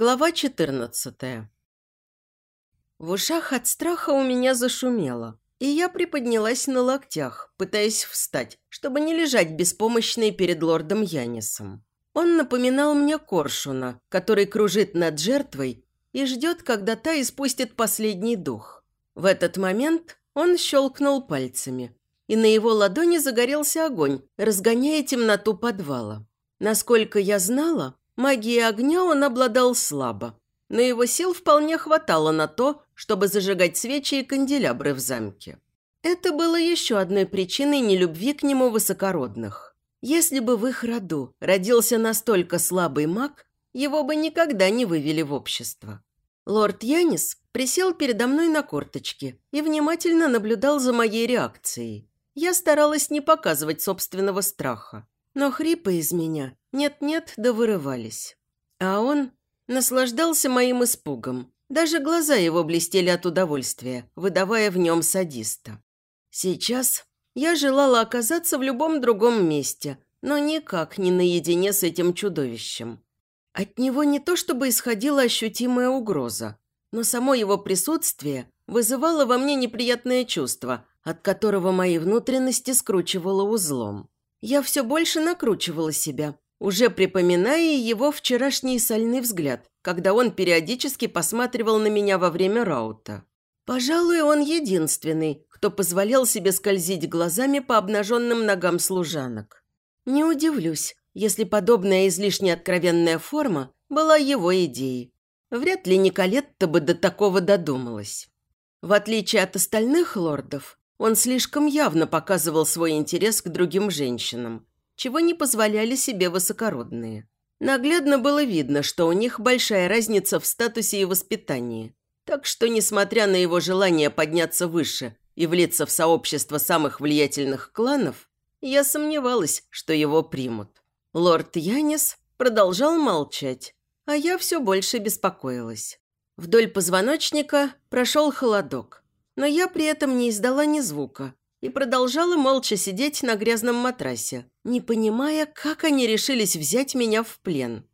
Глава 14 В ушах от страха у меня зашумело, и я приподнялась на локтях, пытаясь встать, чтобы не лежать беспомощной перед лордом Янисом. Он напоминал мне коршуна, который кружит над жертвой и ждет, когда та испустит последний дух. В этот момент он щелкнул пальцами, и на его ладони загорелся огонь, разгоняя темноту подвала. Насколько я знала, Магией огня он обладал слабо, но его сил вполне хватало на то, чтобы зажигать свечи и канделябры в замке. Это было еще одной причиной нелюбви к нему высокородных. Если бы в их роду родился настолько слабый маг, его бы никогда не вывели в общество. Лорд Янис присел передо мной на корточки и внимательно наблюдал за моей реакцией. Я старалась не показывать собственного страха, но хрипы из меня нет-нет, да вырывались. А он наслаждался моим испугом. Даже глаза его блестели от удовольствия, выдавая в нем садиста. Сейчас я желала оказаться в любом другом месте, но никак не наедине с этим чудовищем. От него не то чтобы исходила ощутимая угроза, но само его присутствие вызывало во мне неприятное чувство, от которого мои внутренности скручивало узлом. Я все больше накручивала себя, уже припоминая его вчерашний сальный взгляд, когда он периодически посматривал на меня во время раута. Пожалуй, он единственный, кто позволял себе скользить глазами по обнаженным ногам служанок. Не удивлюсь, если подобная излишне откровенная форма была его идеей. Вряд ли Николетта бы до такого додумалась. В отличие от остальных лордов, он слишком явно показывал свой интерес к другим женщинам, чего не позволяли себе высокородные. Наглядно было видно, что у них большая разница в статусе и воспитании. Так что, несмотря на его желание подняться выше и влиться в сообщество самых влиятельных кланов, я сомневалась, что его примут. Лорд Янис продолжал молчать, а я все больше беспокоилась. Вдоль позвоночника прошел холодок, но я при этом не издала ни звука, и продолжала молча сидеть на грязном матрасе, не понимая, как они решились взять меня в плен.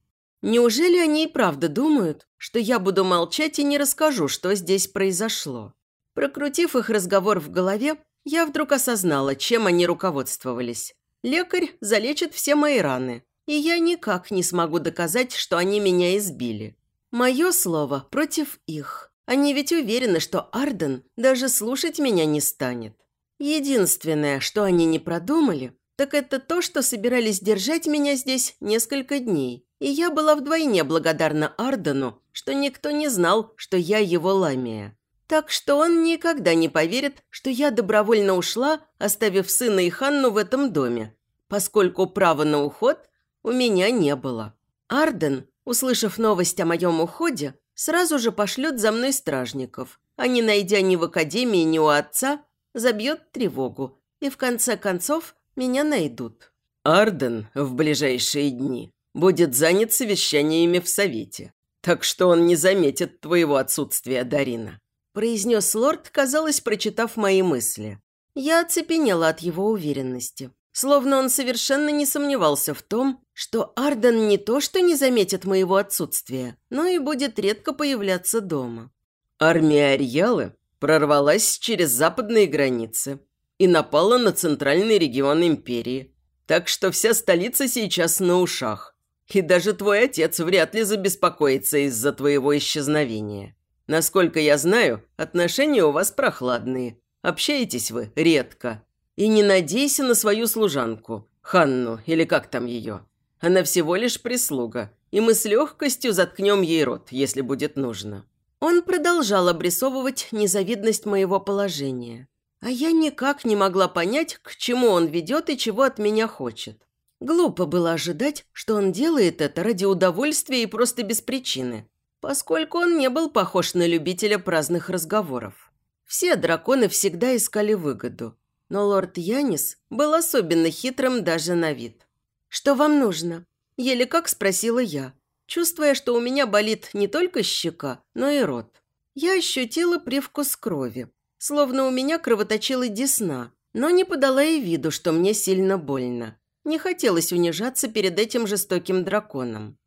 Неужели они и правда думают, что я буду молчать и не расскажу, что здесь произошло? Прокрутив их разговор в голове, я вдруг осознала, чем они руководствовались. Лекарь залечит все мои раны, и я никак не смогу доказать, что они меня избили. Мое слово против их. Они ведь уверены, что Арден даже слушать меня не станет. Единственное, что они не продумали, так это то, что собирались держать меня здесь несколько дней. И я была вдвойне благодарна Ардену, что никто не знал, что я его ламия. Так что он никогда не поверит, что я добровольно ушла, оставив сына и Ханну в этом доме, поскольку права на уход у меня не было. Арден, услышав новость о моем уходе, сразу же пошлет за мной стражников, а не найдя ни в академии, ни у отца, забьет тревогу, и в конце концов меня найдут. Арден в ближайшие дни будет занят совещаниями в Совете, так что он не заметит твоего отсутствия, Дарина», произнес лорд, казалось, прочитав мои мысли. Я оцепенела от его уверенности, словно он совершенно не сомневался в том, что Арден не то что не заметит моего отсутствия, но и будет редко появляться дома. Армия Ариалы прорвалась через западные границы и напала на центральный регион империи. Так что вся столица сейчас на ушах. И даже твой отец вряд ли забеспокоится из-за твоего исчезновения. Насколько я знаю, отношения у вас прохладные. Общаетесь вы редко. И не надейся на свою служанку, Ханну, или как там ее. Она всего лишь прислуга, и мы с легкостью заткнем ей рот, если будет нужно. Он продолжал обрисовывать незавидность моего положения. А я никак не могла понять, к чему он ведет и чего от меня хочет. Глупо было ожидать, что он делает это ради удовольствия и просто без причины, поскольку он не был похож на любителя праздных разговоров. Все драконы всегда искали выгоду, но лорд Янис был особенно хитрым даже на вид. «Что вам нужно?» – еле как спросила я – чувствуя, что у меня болит не только щека, но и рот. Я ощутила привкус крови, словно у меня кровоточила десна, но не подала и виду, что мне сильно больно. Не хотелось унижаться перед этим жестоким драконом.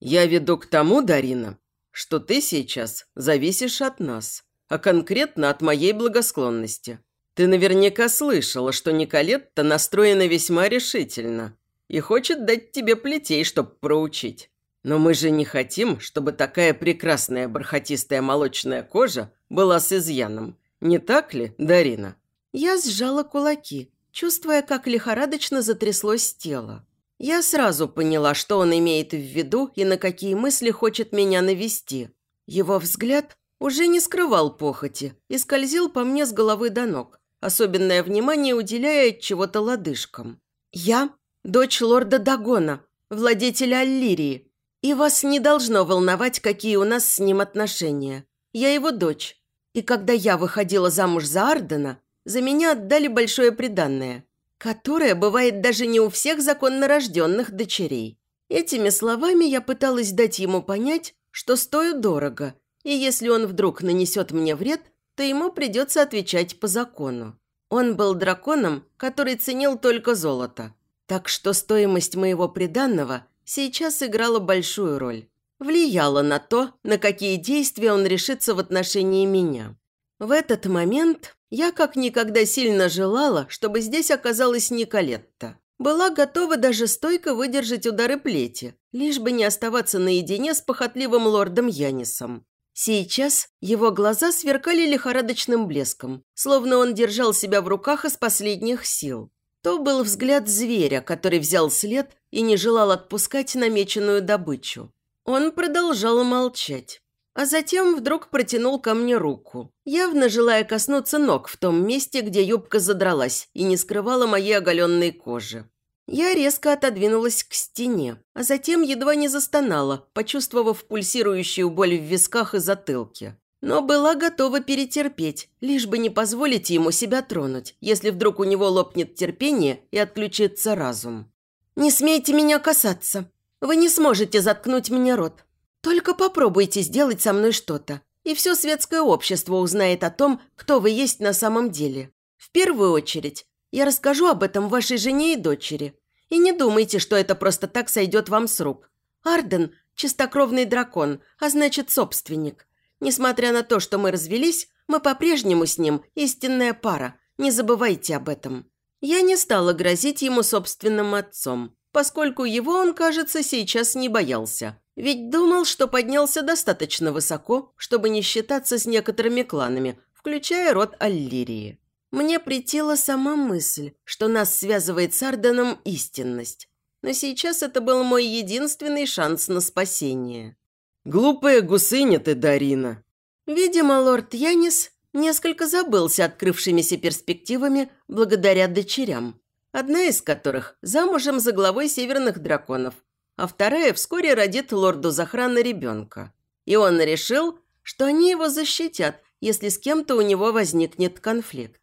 «Я веду к тому, Дарина, что ты сейчас зависишь от нас, а конкретно от моей благосклонности. Ты наверняка слышала, что Николетта настроена весьма решительно и хочет дать тебе плетей, чтобы проучить. Но мы же не хотим, чтобы такая прекрасная бархатистая молочная кожа была с изъяном. Не так ли, Дарина?» Я сжала кулаки, чувствуя, как лихорадочно затряслось тело. Я сразу поняла, что он имеет в виду и на какие мысли хочет меня навести. Его взгляд уже не скрывал похоти и скользил по мне с головы до ног, особенное внимание уделяя чего-то лодыжкам. «Я – дочь лорда Дагона, владетеля Аллирии, и вас не должно волновать, какие у нас с ним отношения. Я его дочь, и когда я выходила замуж за Ардена, за меня отдали большое приданное, которое бывает даже не у всех законно рожденных дочерей. Этими словами я пыталась дать ему понять, что стою дорого, и если он вдруг нанесет мне вред, то ему придется отвечать по закону. Он был драконом, который ценил только золото. Так что стоимость моего приданного сейчас играла большую роль. Влияла на то, на какие действия он решится в отношении меня. В этот момент я как никогда сильно желала, чтобы здесь оказалась Николетта. Была готова даже стойко выдержать удары плети, лишь бы не оставаться наедине с похотливым лордом Янисом. Сейчас его глаза сверкали лихорадочным блеском, словно он держал себя в руках из последних сил. То был взгляд зверя, который взял след и не желал отпускать намеченную добычу. Он продолжал молчать, а затем вдруг протянул ко мне руку, явно желая коснуться ног в том месте, где юбка задралась и не скрывала моей оголенной кожи. Я резко отодвинулась к стене, а затем едва не застонала, почувствовав пульсирующую боль в висках и затылке. Но была готова перетерпеть, лишь бы не позволить ему себя тронуть, если вдруг у него лопнет терпение и отключится разум. «Не смейте меня касаться. Вы не сможете заткнуть мне рот. Только попробуйте сделать со мной что-то, и все светское общество узнает о том, кто вы есть на самом деле. В первую очередь, я расскажу об этом вашей жене и дочери. И не думайте, что это просто так сойдет вам с рук. Арден – чистокровный дракон, а значит собственник. Несмотря на то, что мы развелись, мы по-прежнему с ним истинная пара. Не забывайте об этом. Я не стала грозить ему собственным отцом, поскольку его он, кажется, сейчас не боялся. Ведь думал, что поднялся достаточно высоко, чтобы не считаться с некоторыми кланами, включая род Аллирии. Мне притила сама мысль, что нас связывает с Арденом истинность. Но сейчас это был мой единственный шанс на спасение. «Глупая гусыня ты, Дарина!» Видимо, лорд Янис несколько забылся открывшимися перспективами благодаря дочерям, одна из которых замужем за главой северных драконов, а вторая вскоре родит лорду Захрана ребенка. И он решил, что они его защитят, если с кем-то у него возникнет конфликт.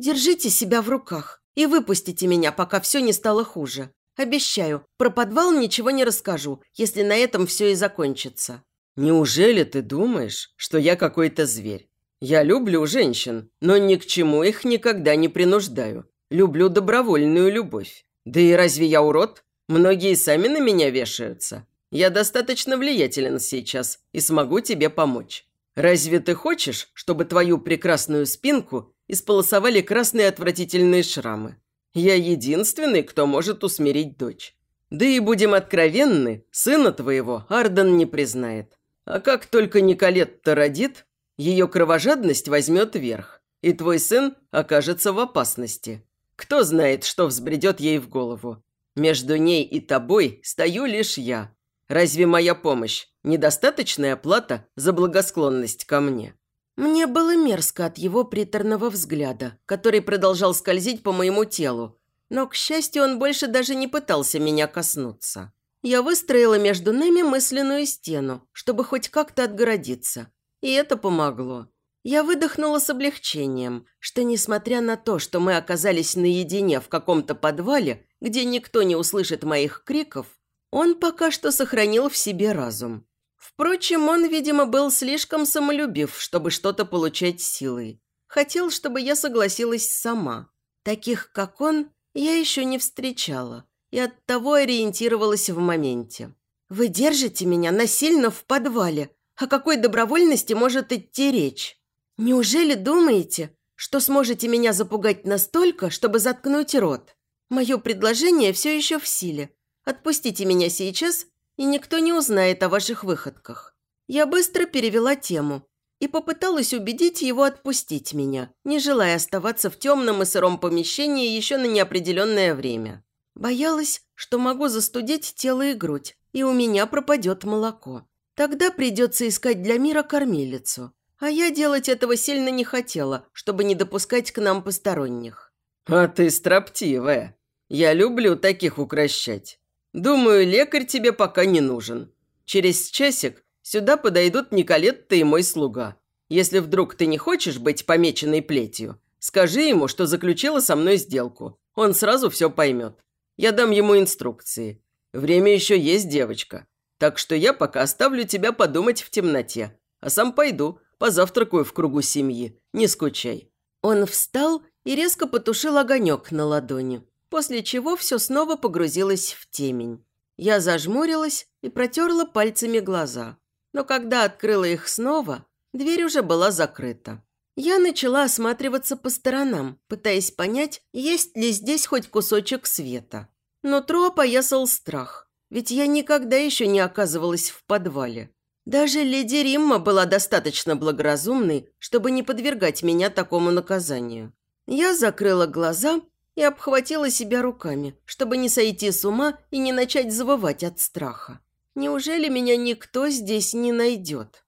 Держите себя в руках и выпустите меня, пока все не стало хуже. Обещаю, про подвал ничего не расскажу, если на этом все и закончится». «Неужели ты думаешь, что я какой-то зверь? Я люблю женщин, но ни к чему их никогда не принуждаю. Люблю добровольную любовь. Да и разве я урод? Многие сами на меня вешаются. Я достаточно влиятелен сейчас и смогу тебе помочь. Разве ты хочешь, чтобы твою прекрасную спинку исполосовали красные отвратительные шрамы. Я единственный, кто может усмирить дочь. Да и будем откровенны, сына твоего Арден не признает. А как только Николетта родит, ее кровожадность возьмет верх, и твой сын окажется в опасности. Кто знает, что взбредет ей в голову. Между ней и тобой стою лишь я. Разве моя помощь – недостаточная плата за благосклонность ко мне?» Мне было мерзко от его приторного взгляда, который продолжал скользить по моему телу, но, к счастью, он больше даже не пытался меня коснуться. Я выстроила между нами мысленную стену, чтобы хоть как-то отгородиться. И это помогло. Я выдохнула с облегчением, что, несмотря на то, что мы оказались наедине в каком-то подвале, где никто не услышит моих криков, он пока что сохранил в себе разум. Впрочем, он, видимо, был слишком самолюбив, чтобы что-то получать силой. Хотел, чтобы я согласилась сама. Таких, как он, я еще не встречала и оттого ориентировалась в моменте. «Вы держите меня насильно в подвале, О какой добровольности может идти речь? Неужели думаете, что сможете меня запугать настолько, чтобы заткнуть рот? Мое предложение все еще в силе. Отпустите меня сейчас, и никто не узнает о ваших выходках. Я быстро перевела тему и попыталась убедить его отпустить меня, не желая оставаться в темном и сыром помещении еще на неопределенное время. Боялась, что могу застудить тело и грудь, и у меня пропадет молоко. Тогда придется искать для мира кормилицу. А я делать этого сильно не хотела, чтобы не допускать к нам посторонних. «А ты строптивая. Я люблю таких укращать. Думаю, лекарь тебе пока не нужен. Через часик сюда подойдут Николетта и мой слуга. Если вдруг ты не хочешь быть помеченной плетью, скажи ему, что заключила со мной сделку. Он сразу все поймет. Я дам ему инструкции. Время еще есть, девочка. Так что я пока оставлю тебя подумать в темноте. А сам пойду, позавтракаю в кругу семьи. Не скучай». Он встал и резко потушил огонек на ладони, после чего все снова погрузилось в темень. Я зажмурилась и протерла пальцами глаза. Но когда открыла их снова, дверь уже была закрыта. Я начала осматриваться по сторонам, пытаясь понять, есть ли здесь хоть кусочек света. Но Тро опоясал страх, ведь я никогда еще не оказывалась в подвале. Даже леди Римма была достаточно благоразумной, чтобы не подвергать меня такому наказанию. Я закрыла глаза и обхватила себя руками, чтобы не сойти с ума и не начать завывать от страха. Неужели меня никто здесь не найдет?